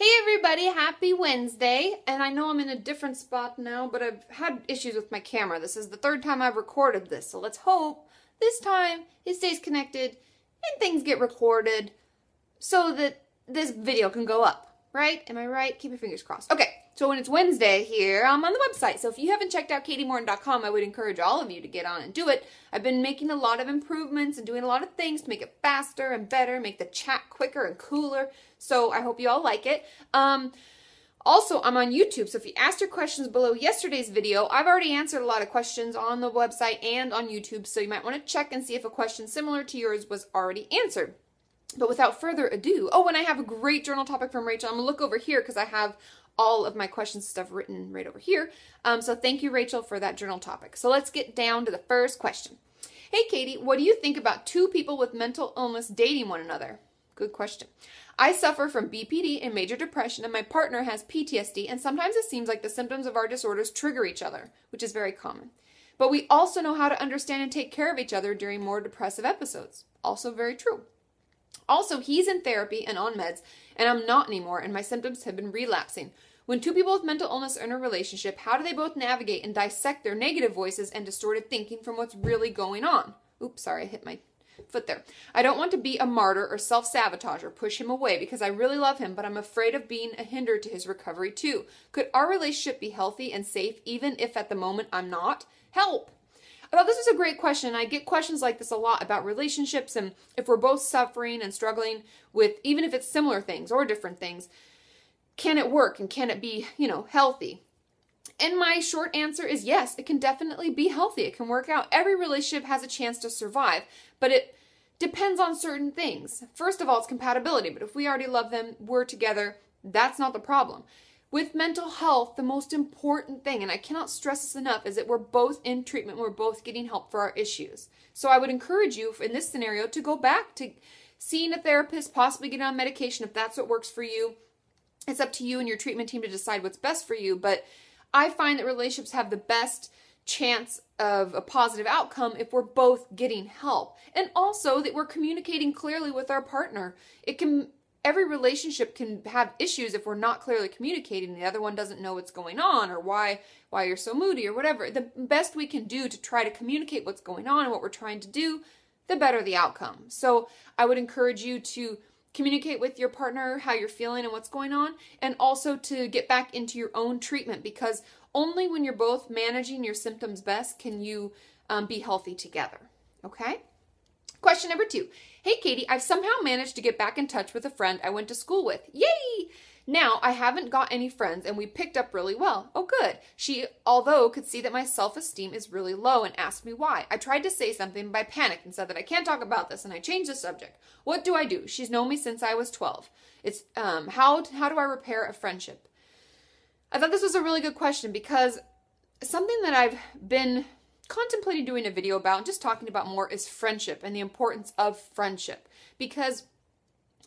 Hey everybody, happy Wednesday. And I know I'm in a different spot now, but I've had issues with my camera. This is the third time I've recorded this, so let's hope this time it stays connected and things get recorded so that this video can go up, right? Am I right? Keep your fingers crossed. Okay, so when it's Wednesday here, I'm on the website. So if you haven't checked out katimorton.com, I would encourage all of you to get on and do it. I've been making a lot of improvements and doing a lot of things to make it faster and better, make the chat quicker and cooler. So I hope you all like it. Um, also, I'm on YouTube, so if you asked your questions below yesterday's video, I've already answered a lot of questions on the website and on YouTube, so you might want to check and see if a question similar to yours was already answered. But without further ado, oh, and I have a great journal topic from Rachel. I'm gonna look over here because I have all of my questions stuff written right over here. Um, so thank you, Rachel, for that journal topic. So let's get down to the first question. Hey, Kati, what do you think about two people with mental illness dating one another? Good question. I suffer from BPD and major depression, and my partner has PTSD, and sometimes it seems like the symptoms of our disorders trigger each other, which is very common. But we also know how to understand and take care of each other during more depressive episodes. Also, very true. Also, he's in therapy and on meds, and I'm not anymore, and my symptoms have been relapsing. When two people with mental illness are in a relationship, how do they both navigate and dissect their negative voices and distorted thinking from what's really going on? Oops, sorry, I hit my foot there. I don't want to be a martyr or self sabotage or push him away because I really love him, but I'm afraid of being a hinder to his recovery too. Could our relationship be healthy and safe even if at the moment I'm not? Help! I thought this was a great question. I get questions like this a lot about relationships and if we're both suffering and struggling with, even if it's similar things or different things, can it work and can it be, you know, healthy? And my short answer is yes, it can definitely be healthy. It can work out. Every relationship has a chance to survive, but it depends on certain things. First of all, it's compatibility, but if we already love them, we're together, that's not the problem. With mental health, the most important thing, and I cannot stress this enough, is that we're both in treatment, we're both getting help for our issues. So I would encourage you in this scenario to go back to seeing a therapist, possibly getting on medication if that's what works for you. It's up to you and your treatment team to decide what's best for you, but I find that relationships have the best chance of a positive outcome if we're both getting help and also that we're communicating clearly with our partner it can every relationship can have issues if we're not clearly communicating the other one doesn't know what's going on or why why you're so moody or whatever the best we can do to try to communicate what's going on and what we're trying to do the better the outcome so i would encourage you to communicate with your partner how you're feeling and what's going on, and also to get back into your own treatment because only when you're both managing your symptoms best can you um, be healthy together. Okay? Question number two Hey, Kati, I've somehow managed to get back in touch with a friend I went to school with. Yay! Now, I haven't got any friends and we picked up really well. Oh, good. She, although, could see that my self esteem is really low and asked me why. I tried to say something, but I panicked and said that I can't talk about this and I changed the subject. What do I do? She's known me since I was 12. It's, um, how, how do I repair a friendship? I thought this was a really good question because something that I've been contemplating doing a video about and just talking about more is friendship and the importance of friendship. Because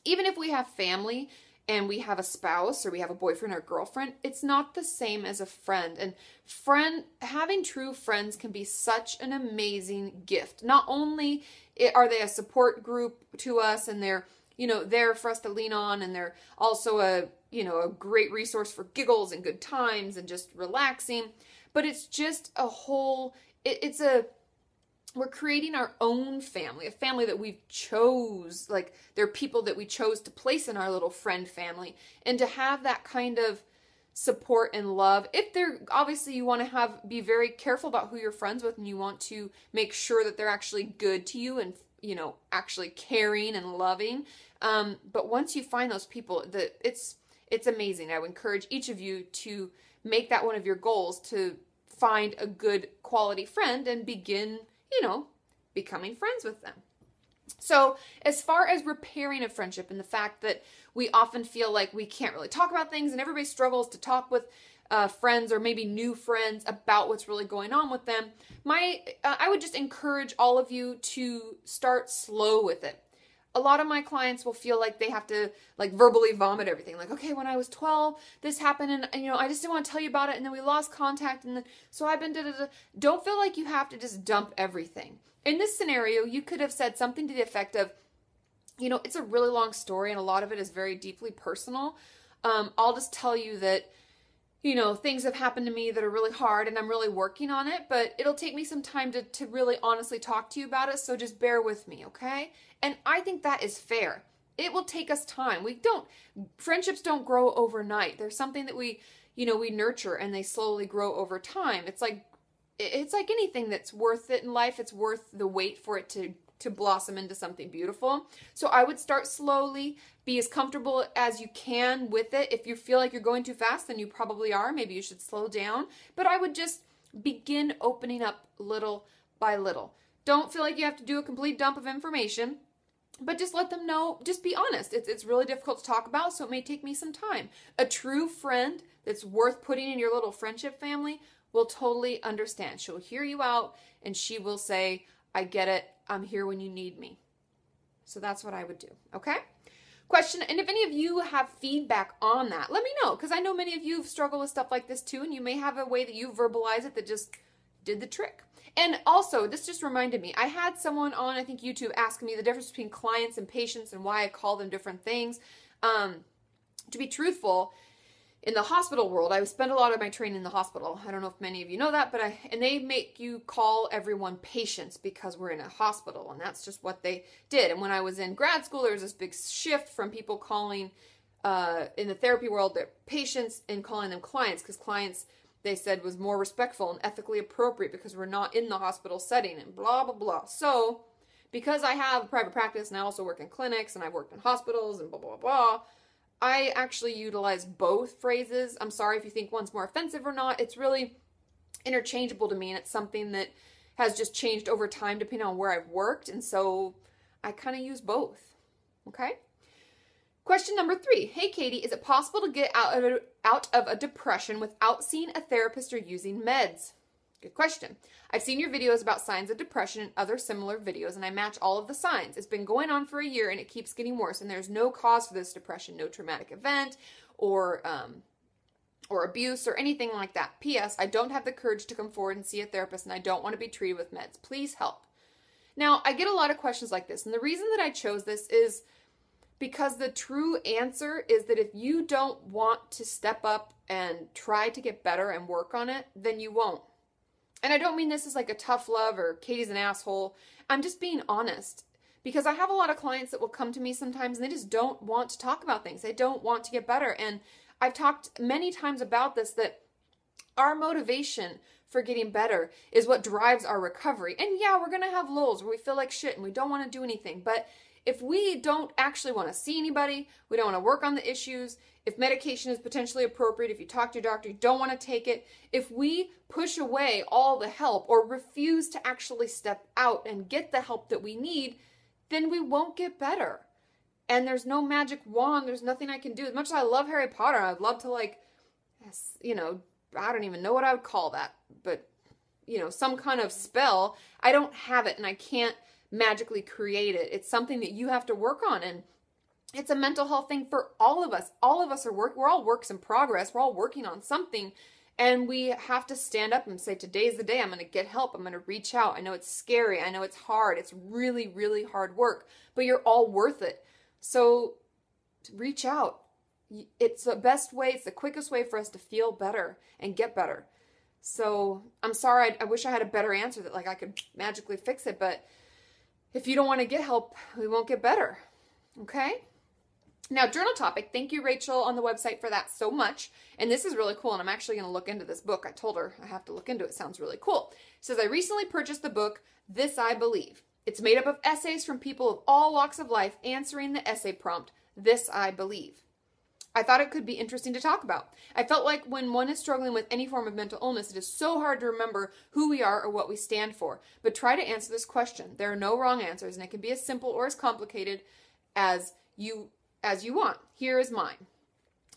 even if we have family, and we have a spouse or we have a boyfriend or girlfriend, it's not the same as a friend. And friend having true friends can be such an amazing gift. Not only are they a support group to us and they're, you know, there for us to lean on and they're also a, you know, a great resource for giggles and good times and just relaxing, but it's just a whole it, it's a we're creating our own family, a family that we've chose, like they're people that we chose to place in our little friend family. And to have that kind of support and love. If they're obviously you want to have be very careful about who you're friends with and you want to make sure that they're actually good to you and you know, actually caring and loving. Um, but once you find those people, that it's it's amazing. I would encourage each of you to make that one of your goals to find a good quality friend and begin you know, becoming friends with them. So, as far as repairing a friendship and the fact that we often feel like we can't really talk about things and everybody struggles to talk with uh, friends or maybe new friends about what's really going on with them, my uh, I would just encourage all of you to start slow with it a lot of my clients will feel like they have to like verbally vomit everything. Like okay when i was 12 this happened and, and you know i just didn't want to tell you about it and then we lost contact and then so i've been da, da, da. don't feel like you have to just dump everything. In this scenario you could have said something to the effect of you know it's a really long story and a lot of it is very deeply personal. Um, I'll just tell you that, you know, things have happened to me that are really hard and I'm really working on it, but it'll take me some time to, to really honestly talk to you about it. So just bear with me, okay? And I think that is fair. It will take us time. We don't, friendships don't grow overnight. There's something that we, you know, we nurture and they slowly grow over time. It's like, it's like anything that's worth it in life. It's worth the wait for it to to blossom into something beautiful. So I would start slowly, be as comfortable as you can with it. If you feel like you're going too fast, then you probably are. Maybe you should slow down. But I would just begin opening up little by little. Don't feel like you have to do a complete dump of information, but just let them know, just be honest. It's, it's really difficult to talk about, so it may take me some time. A true friend that's worth putting in your little friendship family will totally understand. She'll hear you out and she will say, I get it. I'm here when you need me. So that's what I would do. Okay? Question, and if any of you have feedback on that, let me know because I know many of you have struggled with stuff like this too, and you may have a way that you verbalize it that just did the trick. And also, this just reminded me, I had someone on, I think YouTube, asking me the difference between clients and patients and why I call them different things. Um, to be truthful, in the hospital world, I spend a lot of my training in the hospital. I don't know if many of you know that, but I and they make you call everyone patients because we're in a hospital, and that's just what they did. And when I was in grad school, there was this big shift from people calling uh, in the therapy world their patients and calling them clients because clients they said was more respectful and ethically appropriate because we're not in the hospital setting and blah blah blah. So because I have private practice and I also work in clinics and I've worked in hospitals and blah blah blah I actually utilize both phrases. I'm sorry if you think one's more offensive or not. It's really interchangeable to me, and it's something that has just changed over time depending on where I've worked. And so I kind of use both. Okay? Question number three Hey, Kati, is it possible to get out of, out of a depression without seeing a therapist or using meds? Good question. I've seen your videos about signs of depression and other similar videos, and I match all of the signs. It's been going on for a year and it keeps getting worse, and there's no cause for this depression, no traumatic event or um, or abuse or anything like that. P.S. I don't have the courage to come forward and see a therapist, and I don't want to be treated with meds. Please help. Now, I get a lot of questions like this, and the reason that I chose this is because the true answer is that if you don't want to step up and try to get better and work on it, then you won't. And I don't mean this as like a tough love or Kati's an asshole. I'm just being honest because I have a lot of clients that will come to me sometimes and they just don't want to talk about things. They don't want to get better. And I've talked many times about this that our motivation for getting better is what drives our recovery. And yeah, we're going to have lulls where we feel like shit and we don't want to do anything. But if we don't actually want to see anybody, we don't want to work on the issues, if medication is potentially appropriate, if you talk to your doctor, you don't want to take it, if we push away all the help or refuse to actually step out and get the help that we need, then we won't get better. And there's no magic wand, there's nothing I can do. As much as I love Harry Potter, I'd love to, like, you know, I don't even know what I would call that, but, you know, some kind of spell. I don't have it and I can't magically create it. It's something that you have to work on. And it's a mental health thing for all of us. All of us are work. We're all works in progress. We're all working on something, and we have to stand up and say, "Today's the day. I'm going to get help. I'm going to reach out. I know it's scary. I know it's hard. It's really, really hard work, but you're all worth it. So, reach out. It's the best way. It's the quickest way for us to feel better and get better. So, I'm sorry. I, I wish I had a better answer that like I could magically fix it, but if you don't want to get help, we won't get better. Okay? Now, journal topic. Thank you, Rachel, on the website for that so much. And this is really cool. And I'm actually going to look into this book. I told her I have to look into it. Sounds really cool. It says, I recently purchased the book, This I Believe. It's made up of essays from people of all walks of life answering the essay prompt, This I Believe. I thought it could be interesting to talk about. I felt like when one is struggling with any form of mental illness, it is so hard to remember who we are or what we stand for. But try to answer this question. There are no wrong answers, and it can be as simple or as complicated as you as you want. Here is mine.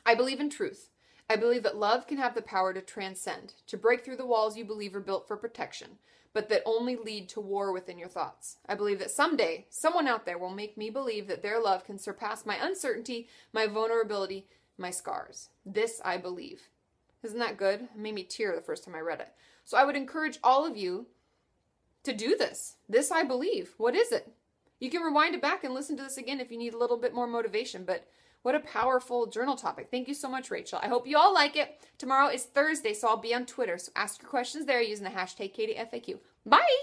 I believe in truth. I believe that love can have the power to transcend, to break through the walls you believe are built for protection, but that only lead to war within your thoughts. I believe that someday someone out there will make me believe that their love can surpass my uncertainty, my vulnerability, my scars. This I believe. Isn't that good? It made me tear the first time I read it. So I would encourage all of you to do this. This I believe. What is it? You can rewind it back and listen to this again if you need a little bit more motivation, but What a powerful journal topic. Thank you so much, Rachel. I hope you all like it. Tomorrow is Thursday, so I'll be on Twitter. So ask your questions there using the hashtag KatiFAQ. Bye!